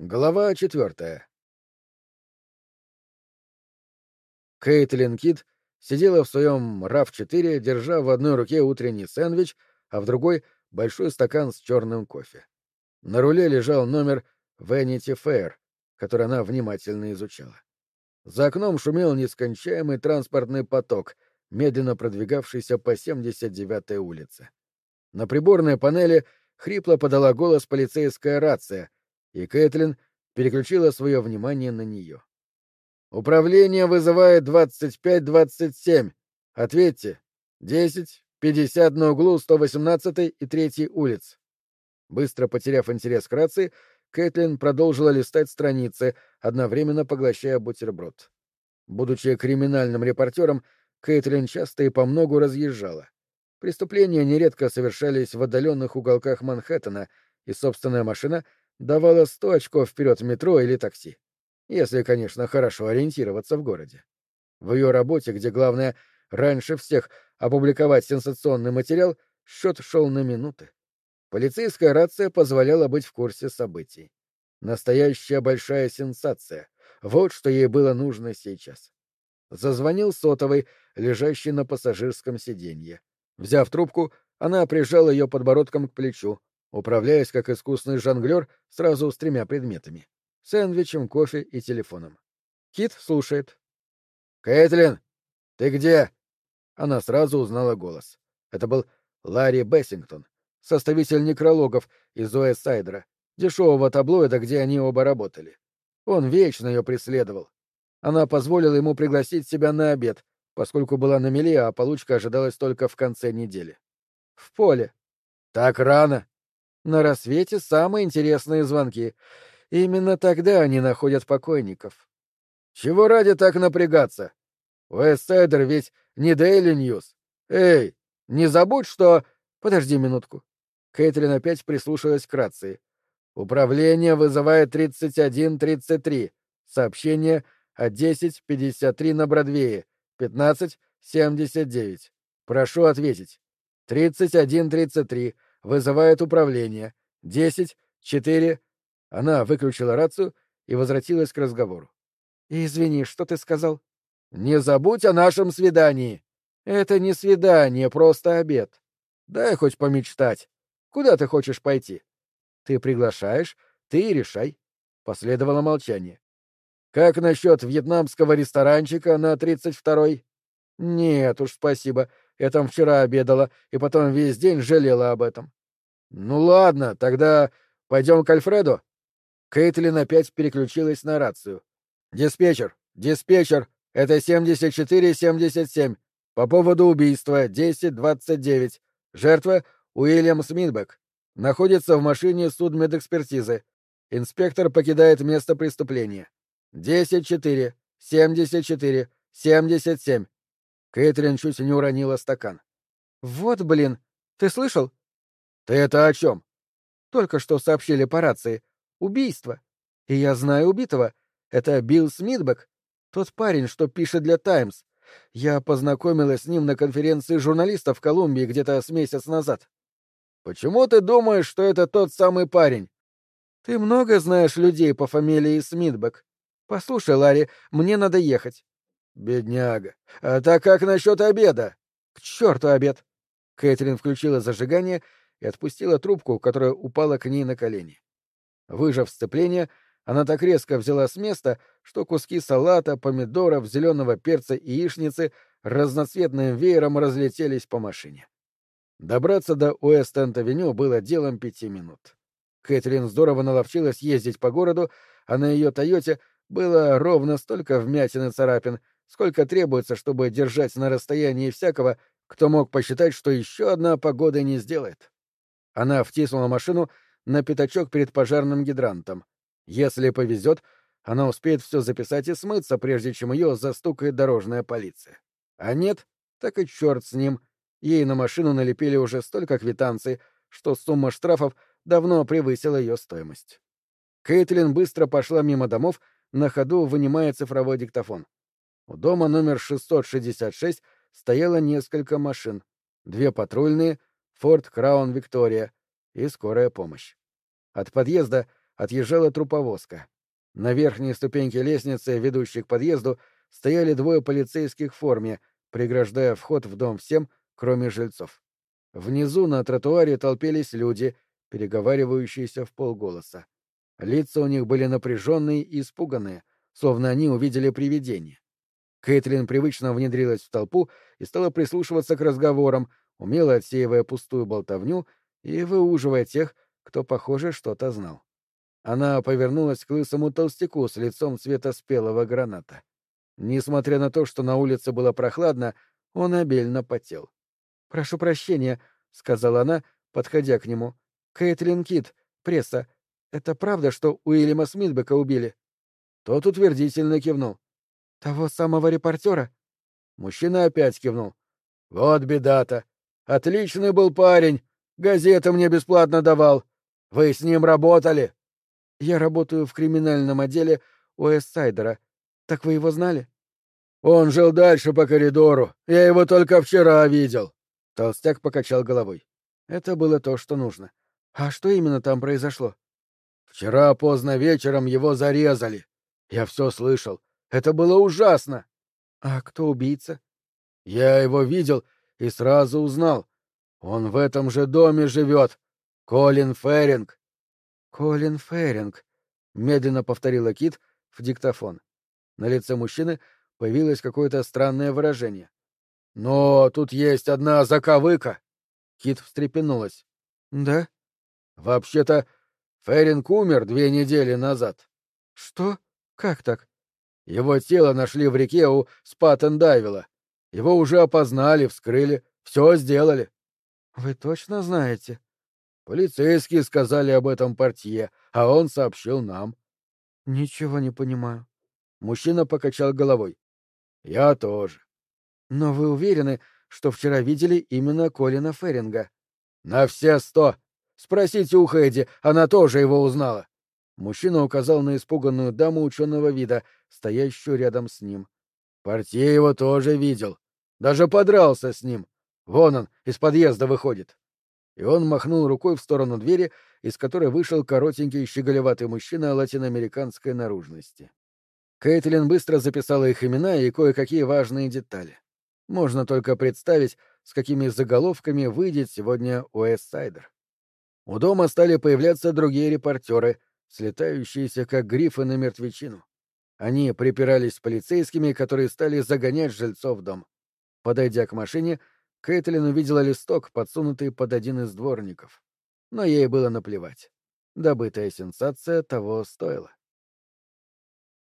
Глава четвертая. Кейтлин Кит сидела в своем RAV-4, держа в одной руке утренний сэндвич, а в другой — большой стакан с черным кофе. На руле лежал номер Vanity Fair, который она внимательно изучала. За окном шумел нескончаемый транспортный поток, медленно продвигавшийся по 79-й улице. На приборной панели хрипло подала голос полицейская рация — и Кэтлин переключила свое внимание на нее. «Управление вызывает 25-27. Ответьте. 10, 50 на углу 118 и 3 улиц». Быстро потеряв интерес к рации, Кэтлин продолжила листать страницы, одновременно поглощая бутерброд. Будучи криминальным репортером, Кэтлин часто и по многу разъезжала. Преступления нередко совершались в отдаленных уголках Манхэттена, и собственная машина — давала сто очков вперед в метро или такси. Если, конечно, хорошо ориентироваться в городе. В ее работе, где главное раньше всех опубликовать сенсационный материал, счет шел на минуты. Полицейская рация позволяла быть в курсе событий. Настоящая большая сенсация. Вот что ей было нужно сейчас. Зазвонил сотовый, лежащий на пассажирском сиденье. Взяв трубку, она прижала ее подбородком к плечу, управляясь как искусный жонглер сразу с тремя предметами — сэндвичем, кофе и телефоном. Кит слушает. «Кэтлин, ты где?» Она сразу узнала голос. Это был Ларри Бессингтон, составитель некрологов из Уэстсайдера, дешевого таблоида, где они оба работали. Он вечно ее преследовал. Она позволила ему пригласить себя на обед, поскольку была на мели, а получка ожидалась только в конце недели. В поле. Так рано. На рассвете самые интересные звонки. Именно тогда они находят покойников. Чего ради так напрягаться? Уэстсайдер ведь не Дейли Ньюс. Эй, не забудь, что... Подожди минутку. Кэтрин опять прислушалась к рации. Управление вызывает 3133. Сообщение о 10.53 на Бродвее. 15.79. Прошу ответить. 3133 вызывает управление. Десять, четыре...» Она выключила рацию и возвратилась к разговору. «Извини, что ты сказал?» «Не забудь о нашем свидании!» «Это не свидание, просто обед. Дай хоть помечтать. Куда ты хочешь пойти?» «Ты приглашаешь, ты и решай». Последовало молчание. «Как насчет вьетнамского ресторанчика на тридцать второй?» «Нет уж, спасибо. Я там вчера обедала, и потом весь день жалела об этом. Ну ладно, тогда пойдем к Альфреду. Кейтлин опять переключилась на рацию. Диспетчер, диспетчер, это 74-77. По поводу убийства 10-29. Жертва Уильям Смитбек. Находится в машине судмедэкспертизы. Инспектор покидает место преступления. 10-4, 74, 77. Кэтрин чуть не уронила стакан. «Вот блин! Ты слышал?» «Ты это о чем?» «Только что сообщили по рации. Убийство. И я знаю убитого. Это Билл Смитбек, тот парень, что пишет для «Таймс». Я познакомилась с ним на конференции журналистов в Колумбии где-то с месяц назад». «Почему ты думаешь, что это тот самый парень?» «Ты много знаешь людей по фамилии Смитбек. Послушай, Ларри, мне надо ехать. Бедняга. А так как насчет обеда? К черту обед. Кэтрин включила зажигание и отпустила трубку, которая упала к ней на колени. Выжав сцепление, она так резко взяла с места, что куски салата, помидоров, зеленого перца и яичницы разноцветным веером разлетелись по машине. Добраться до Уэст-Энд-Авеню было делом пяти минут. Кэтрин здорово наловчилась ездить по городу, а на ее «Тойоте» было ровно столько вмятин и царапин, сколько требуется, чтобы держать на расстоянии всякого, кто мог посчитать, что еще одна погода не сделает. Она втиснула машину на пятачок перед пожарным гидрантом. Если повезет, она успеет все записать и смыться, прежде чем ее застукает дорожная полиция. А нет, так и черт с ним. Ей на машину налепили уже столько квитанций, что сумма штрафов давно превысила ее стоимость. Кейтлин быстро пошла мимо домов, на ходу вынимая цифровой диктофон. У дома номер 666 стояло несколько машин. Две патрульные, Форд Краун Виктория и скорая помощь. От подъезда отъезжала труповозка. На верхней ступеньке лестницы, ведущей к подъезду, стояли двое полицейских в форме, преграждая вход в дом всем, кроме жильцов. Внизу на тротуаре толпились люди, переговаривающиеся в полголоса. Лица у них были напряженные и испуганные, словно они увидели привидение. Кэтлин привычно внедрилась в толпу и стала прислушиваться к разговорам, умело отсеивая пустую болтовню и выуживая тех, кто, похоже, что-то знал. Она повернулась к лысому толстяку с лицом цвета спелого граната. Несмотря на то, что на улице было прохладно, он обильно потел. — Прошу прощения, — сказала она, подходя к нему. — Кэтлин Кит, пресса. Это правда, что Уильяма Смитбека убили? Тот утвердительно кивнул. — Того самого репортера? Мужчина опять кивнул. — Вот беда-то. Отличный был парень. Газеты мне бесплатно давал. Вы с ним работали? — Я работаю в криминальном отделе Уэссайдера. Так вы его знали? — Он жил дальше по коридору. Я его только вчера видел. Толстяк покачал головой. Это было то, что нужно. А что именно там произошло? Вчера поздно вечером его зарезали. Я все слышал. Это было ужасно. А кто убийца? Я его видел и сразу узнал. Он в этом же доме живет. Колин Феринг. Колин Феринг, медленно повторила Кит в диктофон. На лице мужчины появилось какое-то странное выражение. Но тут есть одна заковыка. Кит встрепенулась. Да? Вообще-то, Феринг умер две недели назад. Что? Как так? Его тело нашли в реке у Спаттендайвила. Его уже опознали, вскрыли, все сделали. Вы точно знаете? Полицейские сказали об этом портье, а он сообщил нам. Ничего не понимаю. Мужчина покачал головой. Я тоже. Но вы уверены, что вчера видели именно Колина Ферринга? На все сто. Спросите у Хэдди, она тоже его узнала. Мужчина указал на испуганную даму ученого вида, стоящую рядом с ним. Портье его тоже видел. Даже подрался с ним. Вон он, из подъезда выходит. И он махнул рукой в сторону двери, из которой вышел коротенький щеголеватый мужчина латиноамериканской наружности. Кейтлин быстро записала их имена и кое-какие важные детали. Можно только представить, с какими заголовками выйдет сегодня Уэссайдер. У дома стали появляться другие репортеры, слетающиеся как грифы на мертвечину. Они припирались с полицейскими, которые стали загонять жильцов в дом. Подойдя к машине, Кэтлин увидела листок, подсунутый под один из дворников. Но ей было наплевать. Добытая сенсация того стоила.